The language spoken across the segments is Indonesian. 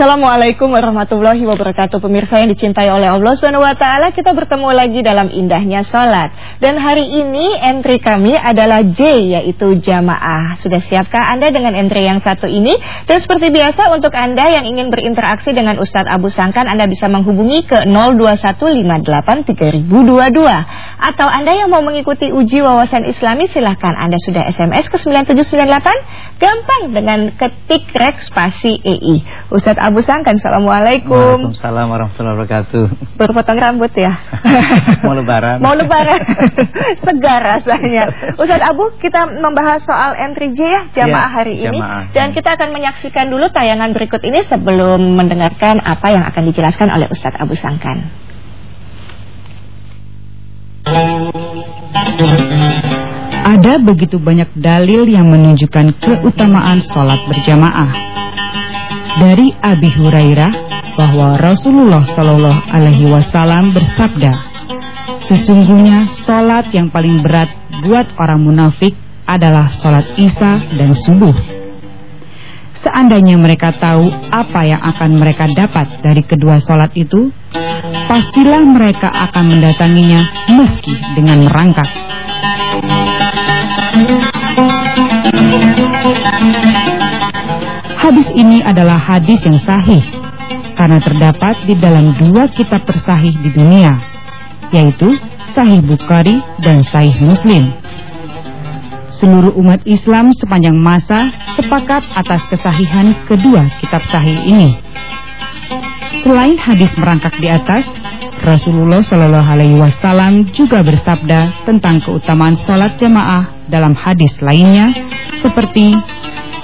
Assalamualaikum warahmatullahi wabarakatuh. Pemirsa yang dicintai oleh Allah SWT Kita bertemu lagi dalam indahnya sholat. Dan hari ini entry kami adalah J Yaitu jamaah. Sudah siapkah Anda dengan entry yang satu ini? Dan seperti biasa untuk Anda yang ingin berinteraksi dengan Ustadz Abu Sangkan Anda bisa menghubungi ke 021583022 Atau Anda yang mau mengikuti uji wawasan islami Silahkan Anda sudah SMS ke 9798 Gampang dengan ketik rek spasi EI Ustadz Abu Sangkan. Assalamualaikum. Waalaikumsalam warahmatullahi wabarakatuh. Berpotong rambut ya? Mau lebaran. Mau lebaran. Segar rasanya. Ustadz Abu, kita membahas soal entry J ya, jamaah ya, hari jamaah. ini. Dan kita akan menyaksikan dulu tayangan berikut ini sebelum mendengarkan apa yang akan dijelaskan oleh Ustadz Abu Sangkan. Ada begitu banyak dalil yang menunjukkan keutamaan sholat berjamaah dari Abi Hurairah bahwa Rasulullah Shallallahu Alaihi Wasallam bersabda, sesungguhnya solat yang paling berat buat orang munafik adalah solat Isya dan subuh. Seandainya mereka tahu apa yang akan mereka dapat dari kedua solat itu, pastilah mereka akan mendatanginya meski dengan merangkak. Hadis ini adalah hadis yang sahih karena terdapat di dalam dua kitab tersahih di dunia, yaitu Sahih Bukhari dan Sahih Muslim. Seluruh umat Islam sepanjang masa sepakat atas kesahihan kedua kitab sahih ini. Selain hadis merangkak di atas, Rasulullah Shallallahu Alaihi Wasallam juga bersabda tentang keutamaan sholat jamaah dalam hadis lainnya, seperti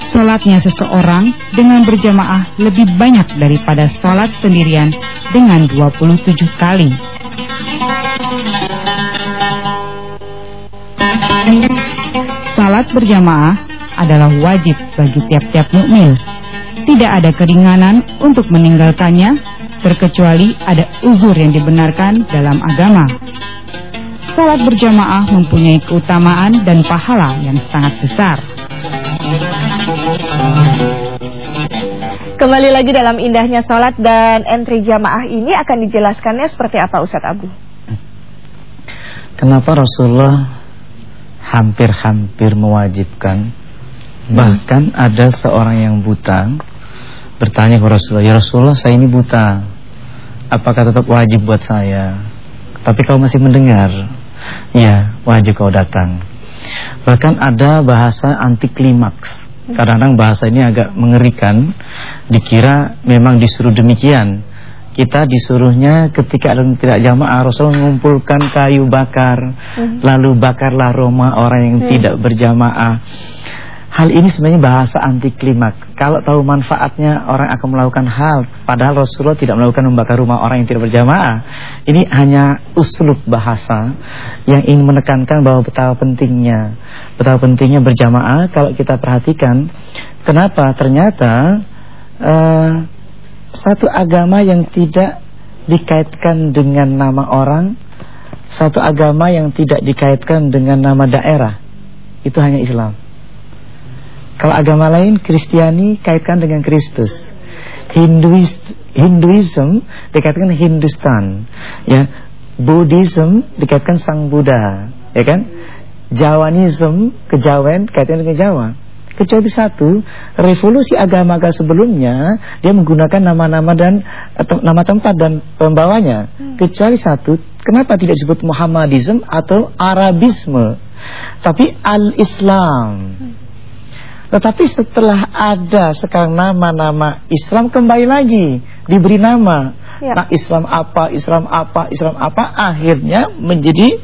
Sholatnya seseorang dengan berjamaah lebih banyak daripada sholat sendirian dengan 27 kali. Salat berjamaah adalah wajib bagi tiap-tiap mukmin. Tidak ada keringanan untuk meninggalkannya terkecuali ada uzur yang dibenarkan dalam agama. Salat berjamaah mempunyai keutamaan dan pahala yang sangat besar. Kembali lagi dalam indahnya sholat dan entry jamaah ini akan dijelaskannya seperti apa Ustadz Abu? Kenapa Rasulullah hampir-hampir mewajibkan? Hmm. Bahkan ada seorang yang buta Bertanya ke Rasulullah Ya Rasulullah saya ini buta. Apakah tetap wajib buat saya? Tapi kau masih mendengar. Ya wajib kau datang. Bahkan ada bahasa anti klimaks Kadang-kadang bahasa ini agak mengerikan Dikira memang disuruh demikian Kita disuruhnya ketika ada tidak jamaah Rasul mengumpulkan kayu bakar hmm. Lalu bakarlah Roma orang yang hmm. tidak berjamaah Hal ini sebenarnya bahasa anti klimak. Kalau tahu manfaatnya orang akan melakukan hal Padahal Rasulullah tidak melakukan membakar rumah orang yang tidak berjamaah Ini hanya uslub bahasa Yang ingin menekankan bahwa betapa pentingnya Betapa pentingnya berjamaah Kalau kita perhatikan Kenapa? Ternyata uh, Satu agama yang tidak dikaitkan dengan nama orang Satu agama yang tidak dikaitkan dengan nama daerah Itu hanya Islam kalau agama lain Kristiani kaitkan dengan Kristus. Hinduis, Hinduism dikaitkan Hindustan. Ya, Buddhism dikaitkan Sang Buddha, ya kan? Jawanism, kejawen kaitkan dengan Jawa. Kecuali satu, revolusi agama-agama sebelumnya dia menggunakan nama-nama dan atau nama tempat dan pembawanya. Hmm. Kecuali satu, kenapa tidak disebut Muhammadism atau Arabisme, tapi Al-Islam. Hmm. Tetapi setelah ada sekarang nama-nama Islam kembali lagi diberi nama. Ya. Nah, Islam apa, Islam apa, Islam apa akhirnya menjadi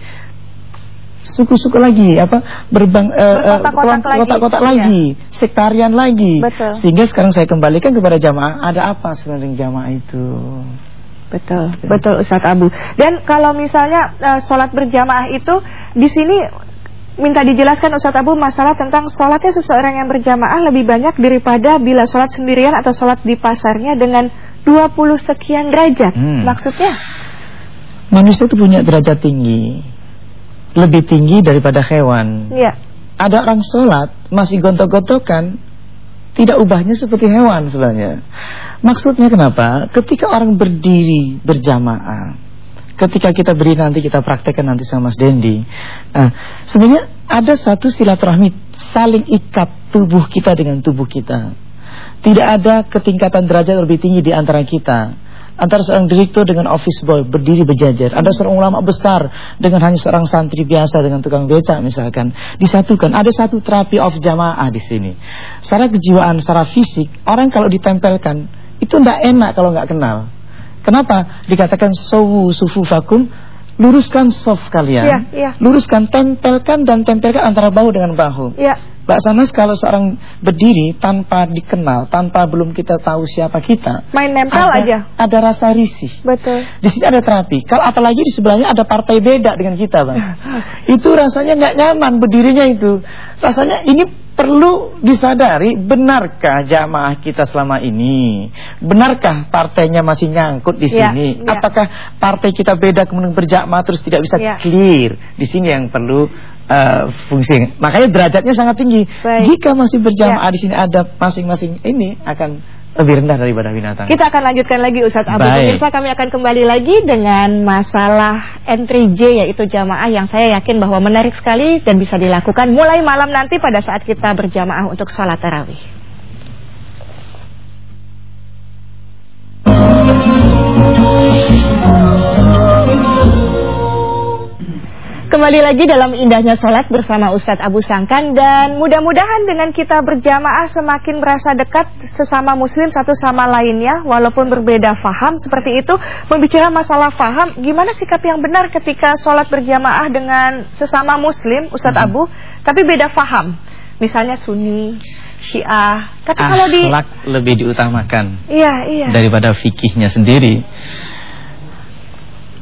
suku-suku lagi apa berbang kotak-kotak uh, lagi, ya. sektarian lagi. Betul. Sehingga sekarang saya kembalikan kepada jamaah, ada apa sebenarnya jamaah itu? Betul, betul Ustaz Abu. Dan kalau misalnya uh, sholat berjamaah itu di sini minta dijelaskan Ustaz Abu masalah tentang sholatnya seseorang yang berjamaah lebih banyak daripada bila sholat sendirian atau sholat di pasarnya dengan 20 sekian derajat. Hmm. Maksudnya? Manusia itu punya derajat tinggi. Lebih tinggi daripada hewan. Ya. Ada orang sholat masih gontok-gontokan. tidak ubahnya seperti hewan sebenarnya. Maksudnya kenapa? Ketika orang berdiri berjamaah, ketika kita beri nanti kita praktekkan nanti sama Mas Dendi. Nah, sebenarnya ada satu silaturahmi saling ikat tubuh kita dengan tubuh kita. Tidak ada ketingkatan derajat lebih tinggi di antara kita antara seorang direktur dengan office boy berdiri berjajar. Ada seorang ulama besar dengan hanya seorang santri biasa dengan tukang becak misalkan. Disatukan. Ada satu terapi of jamaah di sini. Secara kejiwaan, secara fisik, orang kalau ditempelkan itu tidak enak kalau nggak kenal. Kenapa? Dikatakan sufu sufufakum luruskan soft kalian. Ya, ya. Luruskan, tempelkan dan tempelkan antara bahu dengan bahu. Ya. Mbak Sanas kalau seorang berdiri tanpa dikenal, tanpa belum kita tahu siapa kita, main nempel ada, aja. Ada rasa risih. Betul. Di sini ada terapi. Kalau apalagi di sebelahnya ada partai beda dengan kita, Bang. itu rasanya nggak nyaman berdirinya itu. Rasanya ini perlu disadari benarkah jamaah kita selama ini benarkah partainya masih nyangkut di Ya, sini ya. apakah partai kita beda kemudian berjamaah terus tidak bisa Ya. clear di sini yang perlu uh, fungsi makanya derajatnya sangat tinggi Baik. jika masih berjamaah Ya. di sini ada masing-masing ini akan lebih rendah daripada binatang Kita akan lanjutkan lagi Ustadz Abu. Pemirsa kami akan kembali lagi dengan masalah entry J yaitu jamaah yang saya yakin bahwa menarik sekali dan bisa dilakukan mulai malam nanti pada saat kita berjamaah untuk sholat tarawih. Kembali lagi dalam indahnya sholat bersama Ustadz Abu Sangkan Dan mudah-mudahan dengan kita berjamaah semakin merasa dekat sesama muslim satu sama lainnya Walaupun berbeda faham seperti itu. Membicara masalah faham, gimana sikap yang benar ketika sholat berjamaah dengan sesama muslim Ustadz Mhm. Abu? Tapi beda faham. Misalnya sunni, syiah. Tapi kalau di... lebih diutamakan Iya, iya. daripada fikihnya sendiri.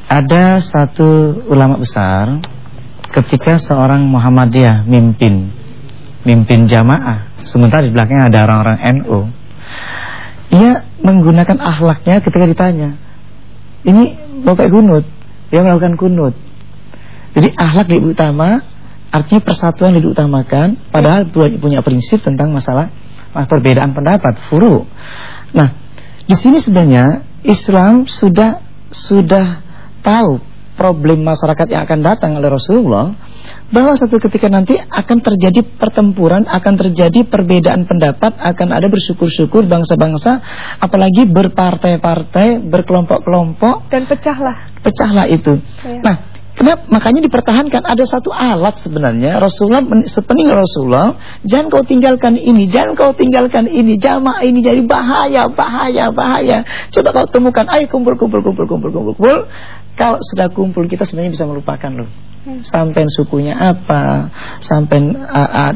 Ada satu ulama besar ketika seorang Muhammadiyah mimpin mimpin jamaah, sementara di belakangnya ada orang-orang NU. Ia menggunakan akhlaknya ketika ditanya, ini mau kayak kunut, dia melakukan kunut. Jadi akhlak lebih utama, artinya persatuan lebih utamakan, padahal punya prinsip tentang masalah ah, perbedaan pendapat, furu. Nah, di sini sebenarnya Islam sudah sudah tahu problem masyarakat yang akan datang oleh Rasulullah bahwa suatu ketika nanti akan terjadi pertempuran, akan terjadi perbedaan pendapat, akan ada bersyukur-syukur bangsa-bangsa, apalagi berpartai-partai, berkelompok-kelompok, Dan pecahlah pecahlah itu. Iya. Nah, kenapa makanya dipertahankan ada satu alat sebenarnya Rasulullah sepeninggal Rasulullah, jangan kau tinggalkan ini, jangan kau tinggalkan ini, jamaah ini jadi bahaya, bahaya, bahaya. Coba kau temukan, ayo kumpul, kumpul, kumpul, kumpul, kumpul, kumpul. Kalau sudah kumpul kita sebenarnya bisa melupakan loh. Sampai sukunya apa, sampai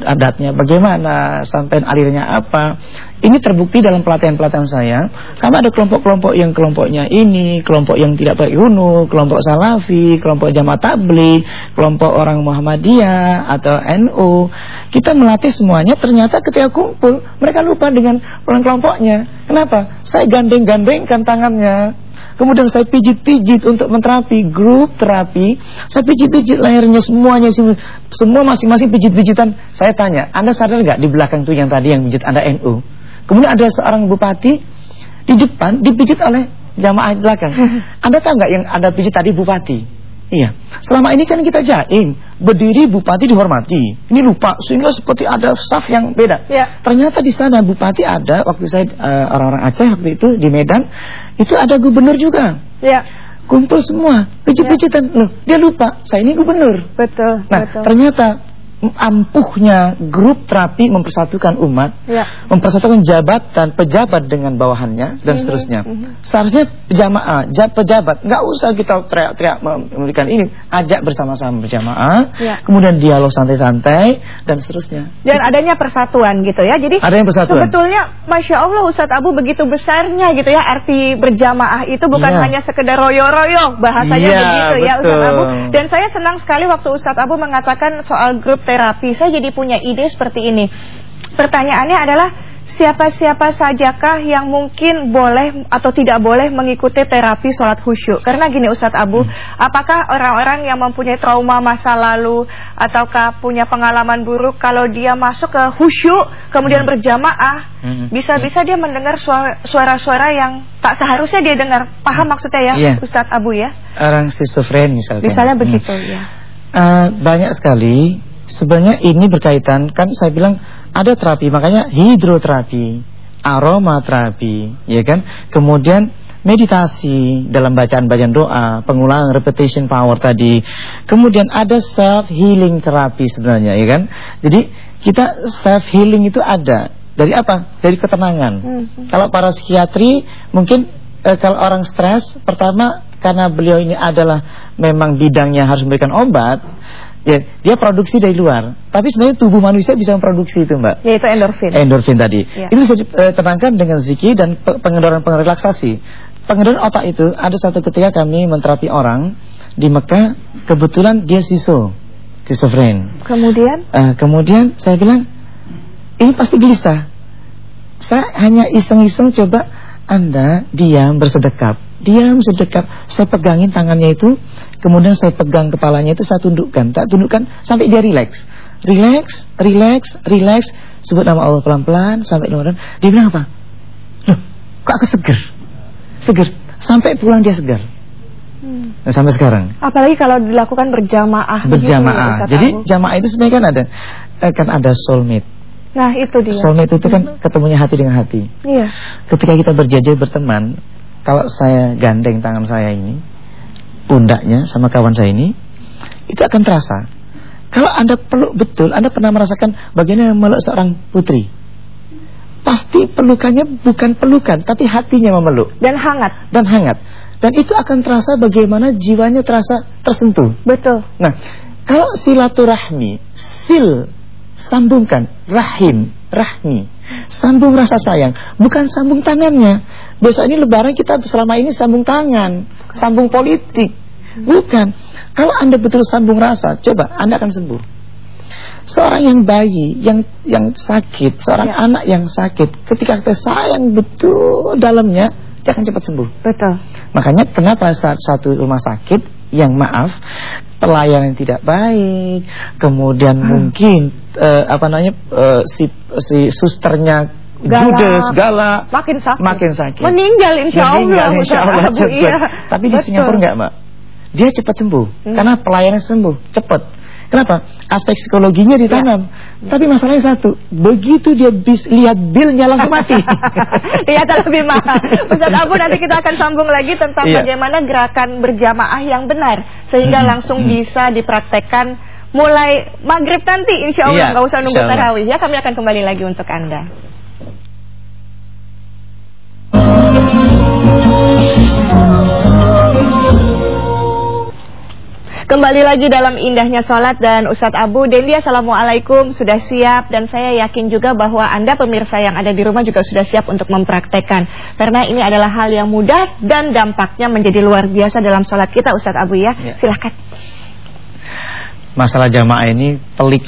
adatnya bagaimana, sampai alirnya apa. Ini terbukti dalam pelatihan-pelatihan saya. Karena ada kelompok-kelompok yang kelompoknya ini, kelompok yang tidak pakai hunu, kelompok salafi, kelompok jamaah tabligh, kelompok orang Muhammadiyah atau NU. Kita melatih semuanya ternyata ketika kumpul mereka lupa dengan orang kelompoknya. Kenapa? Saya gandeng-gandengkan tangannya. Kemudian saya pijit-pijit untuk menterapi grup terapi. Saya pijit-pijit lehernya semuanya sem- semua masing-masing pijit-pijitan. Saya tanya, Anda sadar nggak di belakang tuh yang tadi yang pijit Anda NU? Kemudian ada seorang bupati di depan dipijit oleh jamaah di belakang. Anda tahu nggak yang ada pijit tadi bupati? Iya. Selama ini kan kita jaing, berdiri bupati dihormati. Ini lupa sehingga seperti ada saf yang beda. Ya. Ternyata di sana bupati ada waktu saya eh, orang-orang Aceh waktu itu di Medan itu ada gubernur juga. Ya, Kumpul semua, pijit-pijitan. Loh, dia lupa, saya ini gubernur. betul, Nah, betul ternyata ampuhnya grup terapi mempersatukan umat, Ya. mempersatukan jabatan pejabat dengan bawahannya dan Mhm, seterusnya. mhm. Seharusnya jamaah, ja- pejabat nggak usah kita teriak-teriak memberikan ini, ajak bersama-sama berjamaah, Ya. kemudian dialog santai-santai dan seterusnya. Dan adanya persatuan gitu ya. Jadi Ada yang persatuan. sebetulnya Masya Allah Ustadz Abu begitu besarnya gitu ya arti berjamaah itu bukan Iya. hanya sekedar royo-royo bahasanya Iya, begitu ya Ustadz betul. Abu. Dan saya senang sekali waktu Ustadz Abu mengatakan soal grup terapi. Saya jadi punya ide seperti ini. Pertanyaannya adalah siapa-siapa sajakah yang mungkin boleh atau tidak boleh mengikuti terapi sholat khusyuk? Karena gini Ustadz Abu, hmm. apakah orang-orang yang mempunyai trauma masa lalu ataukah punya pengalaman buruk kalau dia masuk ke khusyuk kemudian hmm. berjamaah, hmm. bisa-bisa dia mendengar suara-suara yang tak seharusnya dia dengar. Paham maksudnya ya yeah. Ustadz Abu ya? Orang schizofren misalnya. Misalnya begitu hmm. ya. Uh, banyak sekali sebenarnya ini berkaitan kan saya bilang ada terapi makanya hidroterapi, aromaterapi, ya kan? Kemudian meditasi dalam bacaan-bacaan doa, pengulangan repetition power tadi. Kemudian ada self healing terapi sebenarnya, ya kan? Jadi kita self healing itu ada dari apa? Dari ketenangan. Hmm. Kalau para psikiatri mungkin eh, kalau orang stres pertama karena beliau ini adalah memang bidangnya harus memberikan obat Ya, dia produksi dari luar. Tapi sebenarnya tubuh manusia bisa memproduksi itu, Mbak. Yaitu endorfin. Endorfin tadi. Ya. Itu bisa ditenangkan dengan zikir dan pengendoran pengerelaksasi. Pengendoran otak itu ada satu ketika kami menterapi orang di Mekah, kebetulan dia siso, schizofren. Kemudian? Uh, kemudian saya bilang, ini pasti gelisah. Saya hanya iseng-iseng coba Anda diam bersedekap. Diam sedekap. Saya pegangin tangannya itu Kemudian saya pegang kepalanya itu saya tundukkan, tak tundukkan sampai dia rileks. Rileks, rileks, rileks. Sebut nama Allah pelan-pelan sampai kemudian dia bilang apa? Loh, kok aku seger? Seger. Sampai pulang dia segar. Hmm. Nah, sampai sekarang. Apalagi kalau dilakukan berjamaah. Berjamaah. Gitu, Jadi jamaah itu sebenarnya kan ada eh, kan ada soulmate. Nah itu dia. Soulmate itu kan hmm. ketemunya hati dengan hati. Iya. Ketika kita berjajah berteman, kalau saya gandeng tangan saya ini, pundaknya sama kawan saya ini itu akan terasa. Kalau Anda peluk betul, Anda pernah merasakan bagaimana meluk seorang putri. Pasti pelukannya bukan pelukan, tapi hatinya memeluk. Dan hangat. Dan hangat. Dan itu akan terasa bagaimana jiwanya terasa tersentuh. Betul. Nah, kalau silaturahmi, sil, sambungkan, rahim, rahmi. Sambung rasa sayang, bukan sambung tangannya. Ini lebaran kita selama ini sambung tangan, sambung politik. Bukan. Kalau Anda betul sambung rasa, coba Anda akan sembuh. Seorang yang bayi yang yang sakit, seorang ya. anak yang sakit, ketika kita sayang betul dalamnya, dia akan cepat sembuh. Betul. Makanya kenapa saat satu rumah sakit yang maaf pelayanan tidak baik, kemudian hmm. mungkin uh, apa namanya uh, si si susternya judes, galak, makin sakit. Makin sakit. Meninggal insya Allah. Meninggal insya Allah cepat. Iya. Tapi di Singapura enggak, Mbak. Dia cepat sembuh hmm. karena pelayanan sembuh cepat. Kenapa? Aspek psikologinya ditanam. Ya. Tapi masalahnya satu, begitu dia bis, lihat bilnya langsung mati. Iya, lebih mahal. Ustaz Abu nanti kita akan sambung lagi tentang ya. bagaimana gerakan berjamaah yang benar sehingga hmm. langsung hmm. bisa dipraktekkan mulai maghrib nanti insya Allah iya, nggak usah nunggu tarawih. Ya kami akan kembali lagi untuk anda. Kembali lagi dalam indahnya sholat dan Ustadz Abu Dendi Assalamualaikum. Sudah siap dan saya yakin juga bahwa Anda pemirsa yang ada di rumah juga sudah siap untuk mempraktekkan. Karena ini adalah hal yang mudah dan dampaknya menjadi luar biasa dalam sholat kita Ustadz Abu ya, ya. Silahkan Masalah jamaah ini pelik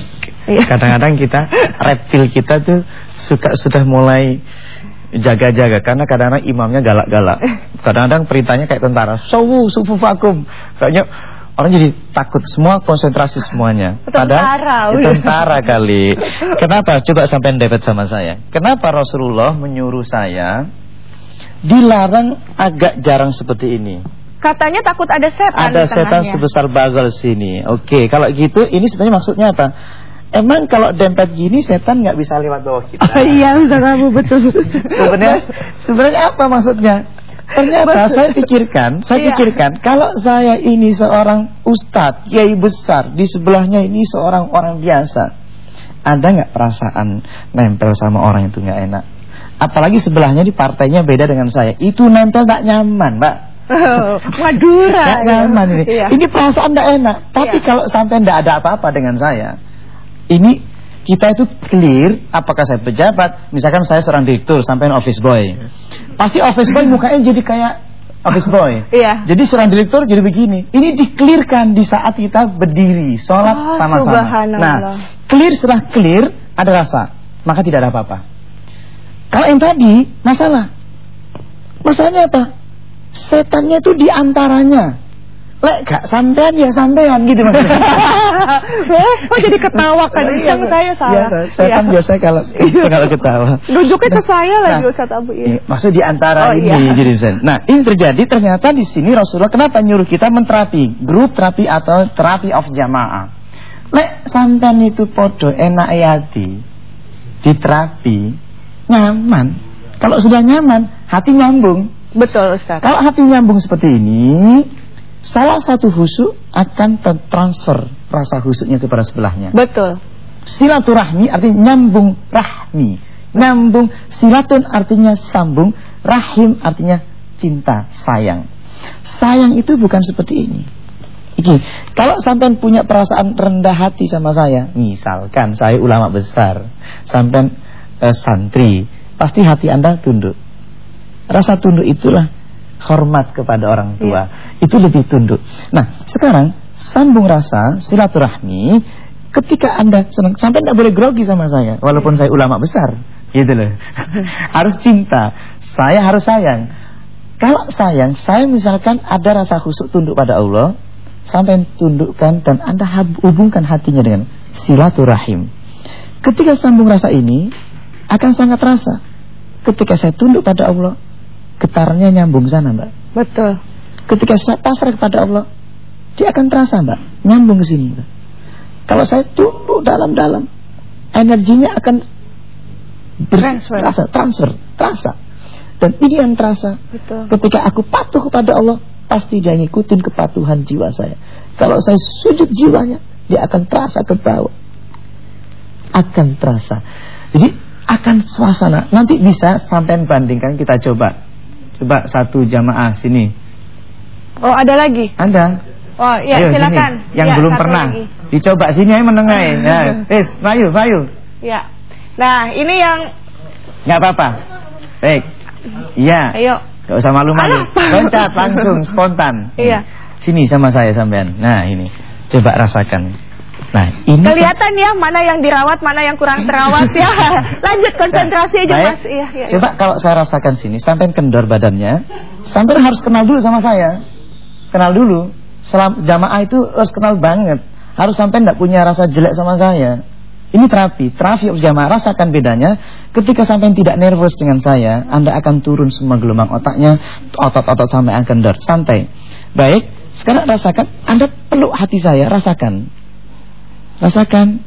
iya. Kadang-kadang kita, reptil kita tuh suka sudah mulai jaga-jaga karena kadang-kadang imamnya galak-galak. Kadang-kadang perintahnya kayak tentara. Sawu sufufakum. Kayaknya Orang jadi takut semua konsentrasi semuanya. Tentara. Pada, tentara kali. Kenapa? Coba sampai dapat sama saya. Kenapa Rasulullah menyuruh saya dilarang agak jarang seperti ini? Katanya takut ada setan Ada setan sebesar bagel sini. Oke, kalau gitu ini sebenarnya maksudnya apa? Emang kalau dempet gini setan nggak bisa lewat bawah kita? Oh iya, bisa kamu betul. sebenarnya sebenarnya apa maksudnya? Ternyata saya pikirkan, saya iya. pikirkan kalau saya ini seorang ustadz, kiai besar, di sebelahnya ini seorang orang biasa, ada nggak perasaan nempel sama orang itu nggak enak? Apalagi sebelahnya di partainya beda dengan saya, itu nempel tak nyaman, mbak. Oh, Madura. Gak nyaman ini. Iya. Ini perasaan tidak enak. Tapi iya. kalau sampai tidak ada apa-apa dengan saya, ini kita itu clear apakah saya pejabat misalkan saya seorang direktur sampai office boy pasti office boy mukanya jadi kayak office boy iya. jadi seorang direktur jadi begini ini dikelirkan di saat kita berdiri sholat sama-sama oh, nah clear setelah clear ada rasa maka tidak ada apa-apa Kalau yang tadi masalah. Masalahnya apa? Setannya itu di antaranya. Lek gak sampean ya sampean gitu maksudnya. oh jadi ketawa kan Iya, Yang saya salah. Iya, setan Iya. biasa kalau kalau ketawa. Rujuknya ke saya lagi Nah, Ustaz Abu Iya, ya. maksud di antara Oh, ini iya. jadi Ustaz. Nah, ini terjadi ternyata di sini Rasulullah kenapa nyuruh kita menterapi, grup terapi atau terapi of jamaah. Lek sampean itu podo enak yati diterapi nyaman. Kalau sudah nyaman, hati nyambung. Betul Ustaz. Kalau hati nyambung seperti ini, salah satu husuk akan tertransfer rasa husuknya kepada sebelahnya. Betul. Silaturahmi artinya nyambung rahmi. Nyambung silatun artinya sambung, rahim artinya cinta, sayang. Sayang itu bukan seperti ini. Iki, kalau sampean punya perasaan rendah hati sama saya, misalkan saya ulama besar, sampean eh, santri, pasti hati Anda tunduk. Rasa tunduk itulah hormat kepada orang tua. Itu lebih tunduk. Nah, sekarang sambung rasa silaturahmi ketika Anda senang sampai tidak boleh grogi sama saya walaupun saya ulama besar. Gitu loh. harus cinta. Saya harus sayang. Kalau sayang, saya misalkan ada rasa khusyuk tunduk pada Allah, sampai tundukkan dan Anda hubungkan hatinya dengan silaturahim. Ketika sambung rasa ini akan sangat terasa. Ketika saya tunduk pada Allah, getarnya nyambung sana, Mbak. Betul. Ketika saya pasrah kepada Allah, dia akan terasa, Mbak, nyambung ke sini, Mbak. Kalau saya tunduk dalam-dalam, energinya akan Transfer. terasa, transfer, terasa. Dan ini yang terasa Betul. Ketika aku patuh kepada Allah Pasti dia ngikutin kepatuhan jiwa saya Kalau saya sujud jiwanya Dia akan terasa ke bawah Akan terasa Jadi akan suasana Nanti bisa sampai bandingkan kita coba Coba satu jamaah sini Oh ada lagi. Anda Oh ya Ayo, silakan. sini. Yang Ya, belum pernah lagi. Dicoba sini aja menengah ya. Wis, mayu, mayu Ya. Nah ini yang Nggak apa-apa Baik Iya ayo. Gak usah malu-malu. Loncat langsung spontan Iya. Sini sama saya sampean Nah ini Coba rasakan Nah ini Kelihatan ya mana yang dirawat, mana yang kurang terawat ya. Lanjut konsentrasi aja Baik. Mas. Iya, iya. Coba kalau saya rasakan sini Sampean kendor badannya Sampean harus kenal dulu sama saya Kenal dulu Selam, Jamaah itu harus kenal banget Harus sampean tidak punya rasa jelek sama saya Ini terapi Terapi jamaah Rasakan bedanya Ketika sampean tidak nervous dengan saya Anda akan turun semua gelombang otaknya Otot-otot sampai akan kendor Santai Baik Sekarang rasakan Anda peluk hati saya Rasakan Rasakan.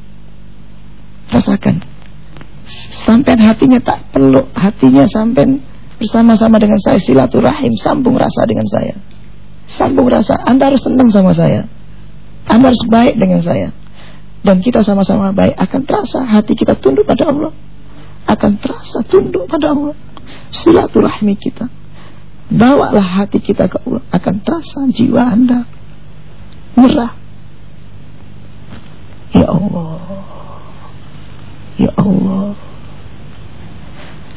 Rasakan. Sampai hatinya tak peluk. Hatinya sampai bersama-sama dengan saya Silaturahim Sambung rasa dengan saya. Sambung rasa. Anda harus senang sama saya. Anda harus baik dengan saya. Dan kita sama-sama baik. Akan terasa hati kita tunduk pada Allah. Akan terasa tunduk pada Allah. Silaturahmi kita. Bawalah hati kita ke Allah. Akan terasa jiwa Anda Merah Ya Allah. Ya Allah.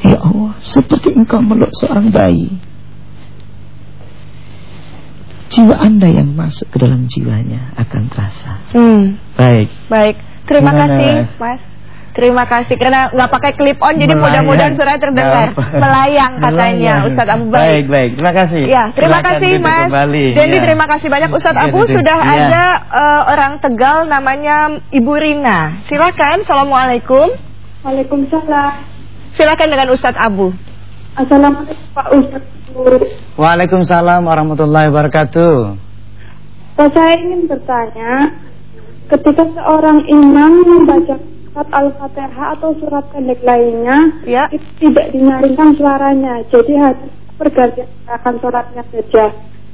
Ya Allah. Seperti engkau meluk seorang bayi. Jiwa anda yang masuk ke dalam jiwanya Akan terasa. Hmm, Baik. Baik. Terima Gimana, kasih, Mas? Mas. Terima kasih karena nggak pakai clip on jadi mudah-mudahan suara terdengar. Melayang katanya Melayang. Ustadz Abu Baik, Baik. baik, terima kasih Ya, terima Silakan kasih Mas. Jadi Ya. terima kasih banyak Ustadz Ya, Abu duduk. sudah Ya. ada eh, orang Tegal namanya Ibu Rina. Silakan. Assalamualaikum. Waalaikumsalam. Silakan dengan Ustadz Abu. Assalamualaikum Pak Ustadz. Waalaikumsalam warahmatullahi wabarakatuh Pak, saya ingin bertanya, ketika seorang imam membaca surat Al-Fatihah atau surat pendek lainnya, Ya. itu tidak dinyaringkan suaranya, jadi harus pergantian akan suratnya saja.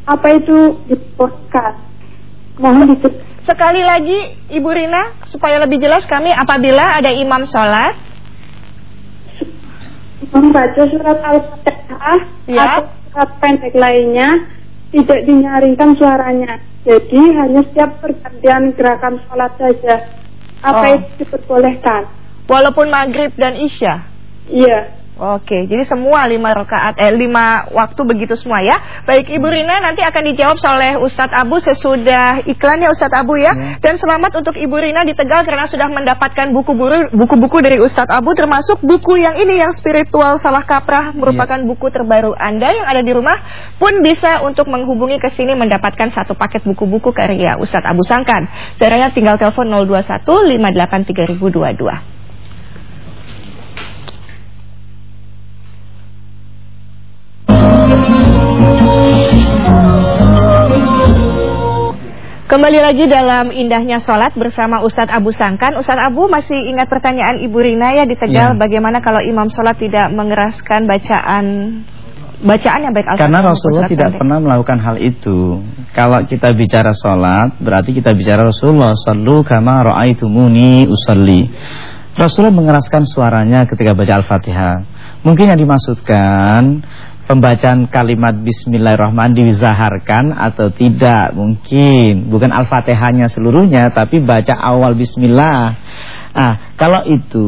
Apa itu dibolehkan? Mohon dijelaskan. Sekali lagi Ibu Rina supaya lebih jelas kami apabila ada imam sholat Membaca surat Al-Fatihah Ya. atau surat pendek lainnya tidak dinyaringkan suaranya. Jadi hanya setiap pergantian gerakan sholat saja. Apa Oh. itu diperbolehkan? walaupun maghrib dan isya. Iya. Oke, jadi semua lima rakaat, eh lima waktu begitu semua ya. Baik Ibu Rina nanti akan dijawab oleh Ustadz Abu sesudah iklannya Ustadz Abu ya. ya. Dan selamat untuk Ibu Rina di Tegal karena sudah mendapatkan buku-buku dari Ustadz Abu termasuk buku yang ini yang spiritual salah kaprah merupakan ya. buku terbaru Anda yang ada di rumah pun bisa untuk menghubungi ke sini mendapatkan satu paket buku-buku karya Ustadz Abu Sangkan. Caranya tinggal telepon 021 58 Kembali lagi dalam indahnya sholat bersama Ustadz Abu Sangkan. Ustadz Abu masih ingat pertanyaan Ibu Rina ya di Tegal ya. Bagaimana kalau imam sholat tidak mengeraskan bacaan Bacaan yang baik Karena Rasulullah tidak pendek. pernah melakukan hal itu. Kalau kita bicara sholat Berarti kita bicara Rasulullah Sallu kama ra'aitumuni usalli. Rasulullah mengeraskan suaranya ketika baca Al-Fatihah. Mungkin yang dimaksudkan pembacaan kalimat Bismillahirrahmanirrahim dizaharkan atau tidak? Mungkin. Bukan Al-Fatihahnya seluruhnya tapi baca awal Bismillah. Ah kalau itu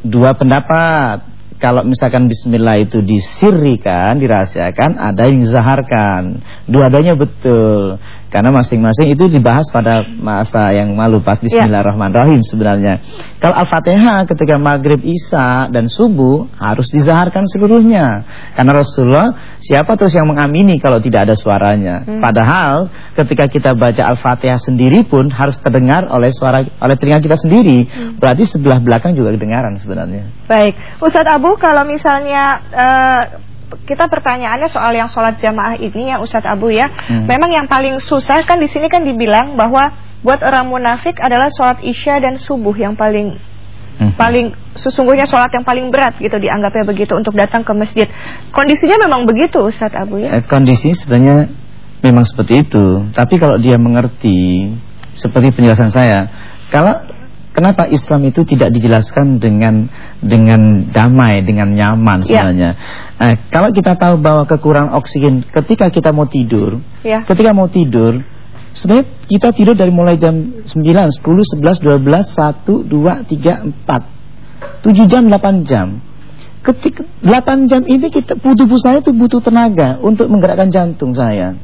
dua pendapat kalau misalkan bismillah itu disirrikan, dirahasiakan, ada yang dizaharkan. Dua-duanya betul. Karena masing-masing itu dibahas pada masa yang malu pas ya. bismillahirrahmanirrahim sebenarnya. Kalau Al-Fatihah ketika maghrib, isya dan subuh harus dizaharkan seluruhnya. Karena Rasulullah siapa terus yang mengamini kalau tidak ada suaranya. Hmm. Padahal ketika kita baca Al-Fatihah sendiri pun harus terdengar oleh suara oleh telinga kita sendiri. Hmm. Berarti sebelah belakang juga kedengaran sebenarnya. Baik. Ustadz Abu kalau misalnya uh, kita pertanyaannya soal yang sholat jamaah ini ya Ustadz Abu ya. Hmm. Memang yang paling susah kan di sini kan dibilang bahwa buat orang munafik adalah sholat isya dan subuh yang paling hmm. paling sesungguhnya sholat yang paling berat gitu dianggapnya begitu untuk datang ke masjid. Kondisinya memang begitu Ustadz Abu ya. Eh, kondisi sebenarnya memang seperti itu. Tapi kalau dia mengerti seperti penjelasan saya, kalau Kenapa Islam itu tidak dijelaskan dengan dengan damai, dengan nyaman ya. sebenarnya? Ya. Eh, kalau kita tahu bahwa kekurangan oksigen ketika kita mau tidur, ya. ketika mau tidur, sebenarnya kita tidur dari mulai jam 9, 10, 11, 12, 1, 2, 3, 4. 7 jam, 8 jam. Ketika 8 jam ini kita tubuh saya itu butuh tenaga untuk menggerakkan jantung saya.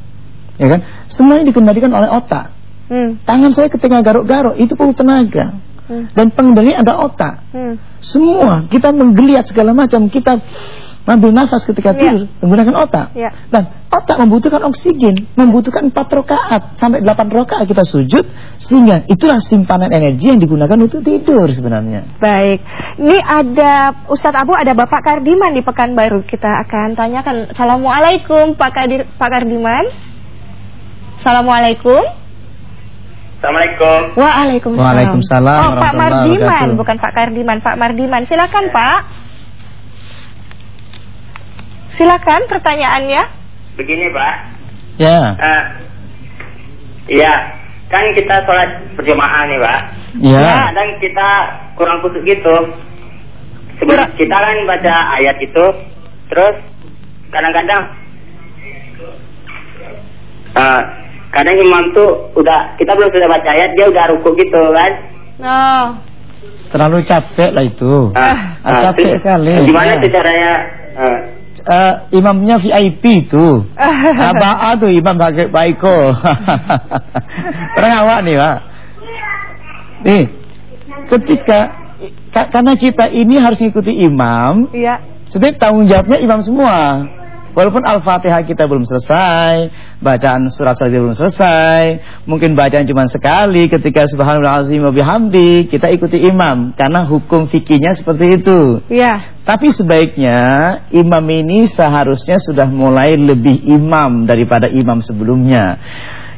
Ya kan? Semuanya dikendalikan oleh otak. Hmm. Tangan saya ketika garuk-garuk itu perlu tenaga. Hmm. Dan pengendali ada otak. Hmm. Semua kita menggeliat segala macam, kita mengambil nafas ketika ya. tidur yeah. menggunakan otak. Yeah. Dan otak membutuhkan oksigen, membutuhkan 4 rakaat sampai 8 rakaat kita sujud sehingga itulah simpanan energi yang digunakan untuk tidur sebenarnya. Baik. Ini ada Ustadz Abu ada Bapak Kardiman di Pekanbaru. Kita akan tanyakan. Assalamualaikum Pak Kadir Pak Kardiman. Assalamualaikum. Assalamualaikum. Waalaikumsalam. Waalaikumsalam. Oh, Pak Mardiman, bukan Pak Kardiman, Pak Mardiman. Silakan, Pak. Silakan pertanyaannya. Begini, Pak. Ya. Uh, ya, kan kita sholat berjamaah nih, Pak. Ya. ya dan kita kurang kusuk gitu. Sebenarnya kita kan baca ayat itu, terus kadang-kadang uh, kadang imam tuh udah kita belum sudah baca ayat dia udah ruku gitu kan? Oh. Terlalu capek lah itu. Ah, ah, capek sekali. gimana sih caranya uh, uh, imamnya VIP itu. Abah tuh imam pakai baiko. Orang awak nih pak? Nih ketika karena kita ini harus mengikuti imam iya. sebenarnya tanggung jawabnya imam semua Walaupun Al-Fatihah kita belum selesai, bacaan surat surat belum selesai, mungkin bacaan cuma sekali ketika subhanallah azim wa bihamdi, kita ikuti imam karena hukum fikihnya seperti itu. Iya. Tapi sebaiknya imam ini seharusnya sudah mulai lebih imam daripada imam sebelumnya.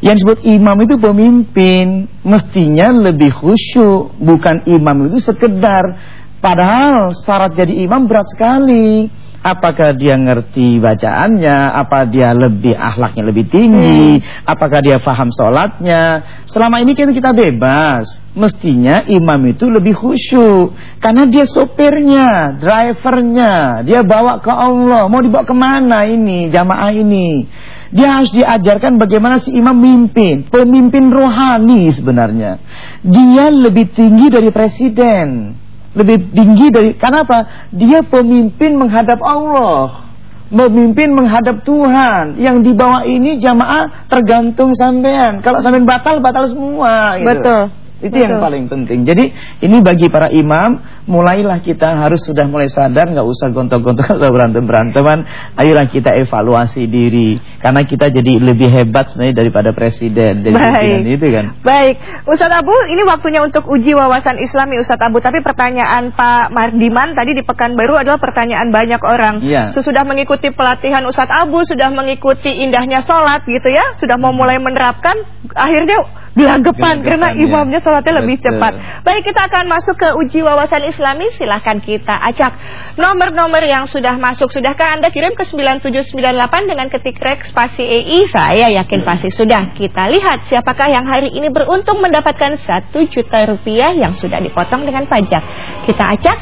Yang disebut imam itu pemimpin, mestinya lebih khusyuk, bukan imam itu sekedar. Padahal syarat jadi imam berat sekali apakah dia ngerti bacaannya, apa dia lebih akhlaknya lebih tinggi, hmm. apakah dia faham sholatnya. Selama ini kita kita bebas, mestinya imam itu lebih khusyuk karena dia sopirnya, drivernya, dia bawa ke Allah, mau dibawa ke mana ini jamaah ini. Dia harus diajarkan bagaimana si imam mimpin, pemimpin rohani sebenarnya. Dia lebih tinggi dari presiden. Lebih tinggi dari karena apa? Dia pemimpin menghadap Allah. Memimpin menghadap Tuhan Yang di bawah ini jamaah tergantung sampean Kalau sampean batal, batal semua gitu. Betul itu Betul. yang paling penting. Jadi ini bagi para imam, mulailah kita harus sudah mulai sadar, nggak usah gontok-gontok atau berantem-beranteman. Ayolah kita evaluasi diri, karena kita jadi lebih hebat sebenarnya daripada presiden. Jadi Baik. itu kan. Baik, Ustadz Abu, ini waktunya untuk uji wawasan Islami Ustadz Abu. Tapi pertanyaan Pak Mardiman tadi di Pekanbaru adalah pertanyaan banyak orang. Ya. Sudah mengikuti pelatihan Ustadz Abu, sudah mengikuti indahnya sholat gitu ya, sudah mau mulai menerapkan, akhirnya gelagapan karena ya. imamnya sholatnya lebih cepat. Baik, kita akan masuk ke uji wawasan Islami. Silahkan kita acak nomor-nomor yang sudah masuk. Sudahkah Anda kirim ke 9798 dengan ketik rek spasi EI? Saya yakin pasti sudah. Kita lihat siapakah yang hari ini beruntung mendapatkan 1 juta rupiah yang sudah dipotong dengan pajak. Kita acak.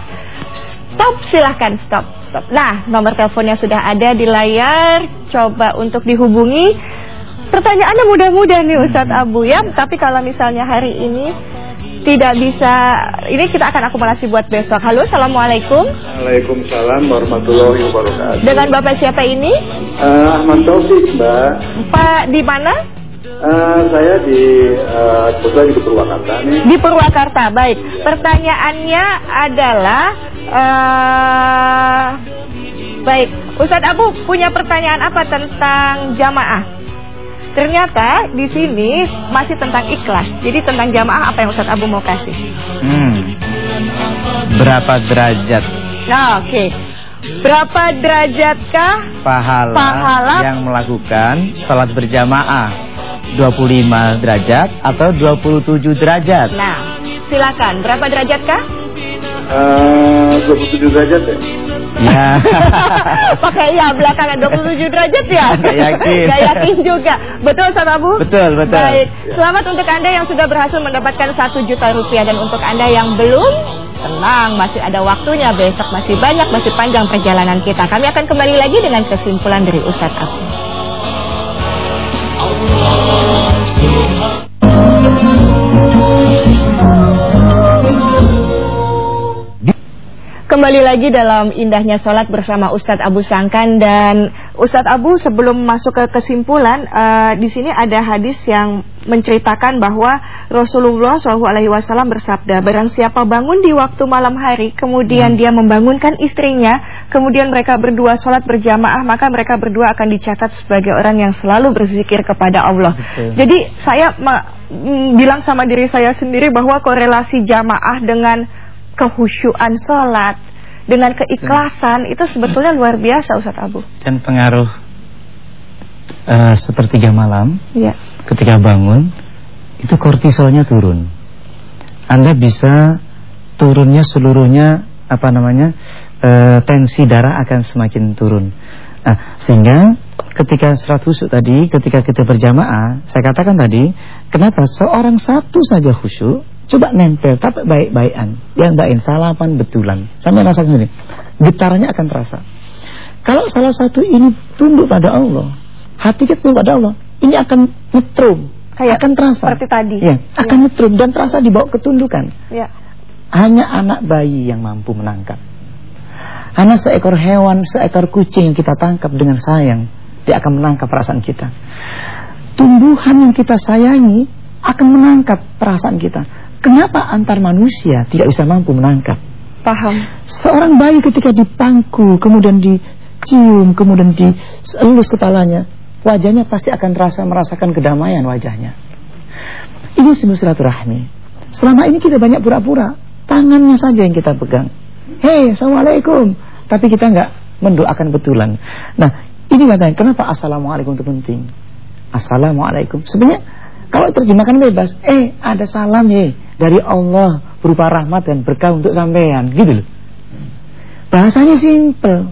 Stop, silahkan stop, stop. Nah, nomor teleponnya sudah ada di layar. Coba untuk dihubungi. Pertanyaannya mudah-mudah nih Ustadz Abu ya Tapi kalau misalnya hari ini tidak bisa Ini kita akan akumulasi buat besok Halo Assalamualaikum Waalaikumsalam warahmatullahi wabarakatuh Dengan Bapak siapa ini? Uh, Ahmad Taufik Mbak Pak di mana? Uh, saya di uh, kebetulan di Purwakarta nih. Di Purwakarta, baik. Pertanyaannya adalah uh, baik, Ustadz Abu punya pertanyaan apa tentang jamaah? Ternyata di sini masih tentang ikhlas. Jadi tentang jamaah apa yang Ustaz Abu mau kasih? Hmm. Berapa derajat? Nah, oke. Okay. Berapa derajatkah pahala, pahala yang melakukan salat berjamaah? 25 derajat atau 27 derajat? Nah, silakan. Berapa derajatkah? Uh, 27 derajat ya. Ya. Pakai ya belakangan 27 derajat ya? Gak yakin. Gak yakin juga. Betul Ustaz Abu? Betul, betul. Baik. Selamat untuk Anda yang sudah berhasil mendapatkan 1 juta rupiah dan untuk Anda yang belum Tenang, masih ada waktunya besok masih banyak, masih panjang perjalanan kita. Kami akan kembali lagi dengan kesimpulan dari Ustadz Abu. Kembali lagi dalam indahnya sholat bersama Ustadz Abu Sangkan dan Ustadz Abu sebelum masuk ke kesimpulan uh, di sini ada hadis yang menceritakan bahwa Rasulullah SAW bersabda barang siapa bangun di waktu malam hari kemudian hmm. dia membangunkan istrinya kemudian mereka berdua sholat berjamaah maka mereka berdua akan dicatat sebagai orang yang selalu berzikir kepada Allah. Betul. Jadi saya mm, bilang sama diri saya sendiri bahwa korelasi jamaah dengan kehusyuan sholat, dengan keikhlasan itu sebetulnya luar biasa Ustaz Abu. Dan pengaruh uh, sepertiga malam, ya. ketika bangun itu kortisolnya turun. Anda bisa turunnya seluruhnya apa namanya uh, tensi darah akan semakin turun. Nah, sehingga ketika surat khusyuk tadi, ketika kita berjamaah, saya katakan tadi, kenapa seorang satu saja khusyuk Coba nempel, tapi baik-baikan. Yang baik salapan betulan. Sampai rasa sendiri. Getarnya akan terasa. Kalau salah satu ini tunduk pada Allah, hati kita tunduk pada Allah, ini akan nyetrum. Kayak akan terasa. Seperti tadi. Ya, akan ya. nyetrum dan terasa dibawa ketundukan. Ya. Hanya anak bayi yang mampu menangkap. Hanya seekor hewan, seekor kucing yang kita tangkap dengan sayang, dia akan menangkap perasaan kita. Tumbuhan yang kita sayangi akan menangkap perasaan kita. Kenapa antar manusia tidak bisa mampu menangkap? Paham. Seorang bayi ketika dipangku, kemudian dicium, kemudian dielus kepalanya, wajahnya pasti akan terasa merasakan kedamaian wajahnya. Ini sebuah silaturahmi. Selama ini kita banyak pura-pura, tangannya saja yang kita pegang. Hei, assalamualaikum. Tapi kita nggak mendoakan betulan. Nah, ini katanya kenapa assalamualaikum itu penting? Assalamualaikum. Sebenarnya kalau terjemahkan bebas, eh ada salam ya dari Allah berupa rahmat dan berkah untuk sampean, gitu loh. Bahasanya simple.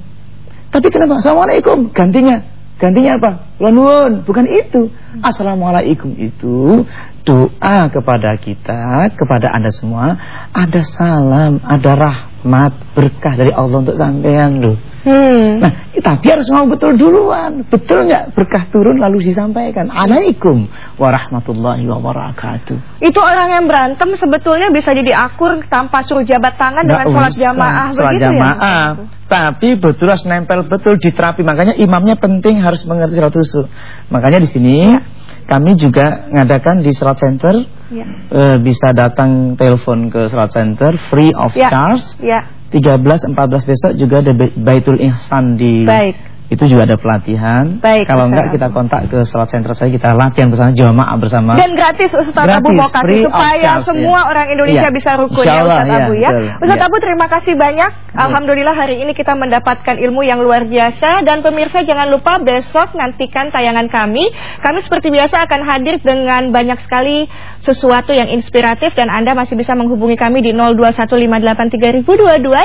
Tapi kenapa Assalamualaikum gantinya? Gantinya apa? Lanun, bukan itu. Assalamualaikum itu doa kepada kita, kepada Anda semua, ada salam, ada rahmat rahmat, berkah dari Allah untuk sampean loh. Hmm. Nah, tapi harus mau betul duluan. Betul nggak berkah turun lalu disampaikan. Alaikum warahmatullahi wabarakatuh. Itu orang yang berantem sebetulnya bisa jadi akur tanpa suruh jabat tangan dengan Nggak sholat usah, jamaah sholat begitu ya? jamaah. Tapi betul harus nempel betul di terapi. Makanya imamnya penting harus mengerti sholat usul. Makanya di sini kami juga ngadakan di sholat center Ya. eh, bisa datang telepon ke sholat center free of Ya. charge. Ya. 13 14 besok juga ada Ba- Baitul Ihsan di Baik. Itu juga ada pelatihan. Baik, Kalau Ustaz enggak kita kontak ke sholat center saya kita latihan bersama jamaah bersama. Dan gratis Ustaz Gratis, Abu mau kasih supaya charge, semua ya. orang Indonesia Iya. bisa rukun ya Ustaz iya, Abu ya. betul. Ustaz Iya. Abu terima kasih banyak. Alhamdulillah hari ini kita mendapatkan ilmu yang luar biasa dan pemirsa jangan lupa besok nantikan tayangan kami. Kami seperti biasa akan hadir dengan banyak sekali sesuatu yang inspiratif dan Anda masih bisa menghubungi kami di 02158322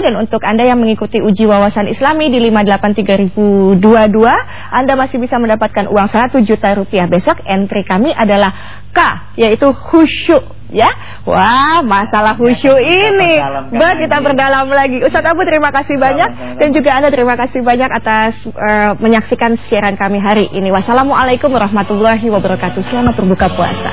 dan untuk Anda yang mengikuti uji wawasan Islami di 58322 Anda masih bisa mendapatkan uang 1 juta rupiah besok. Entry kami adalah K yaitu khusyuk ya. Wah, masalah khusyuk ini. Bah, kita berdalam lagi. Ustadz Abu terima kasih banyak dan juga Anda terima kasih banyak atas eh, menyaksikan siaran kami hari ini. Wassalamualaikum warahmatullahi wabarakatuh. Selamat berbuka puasa.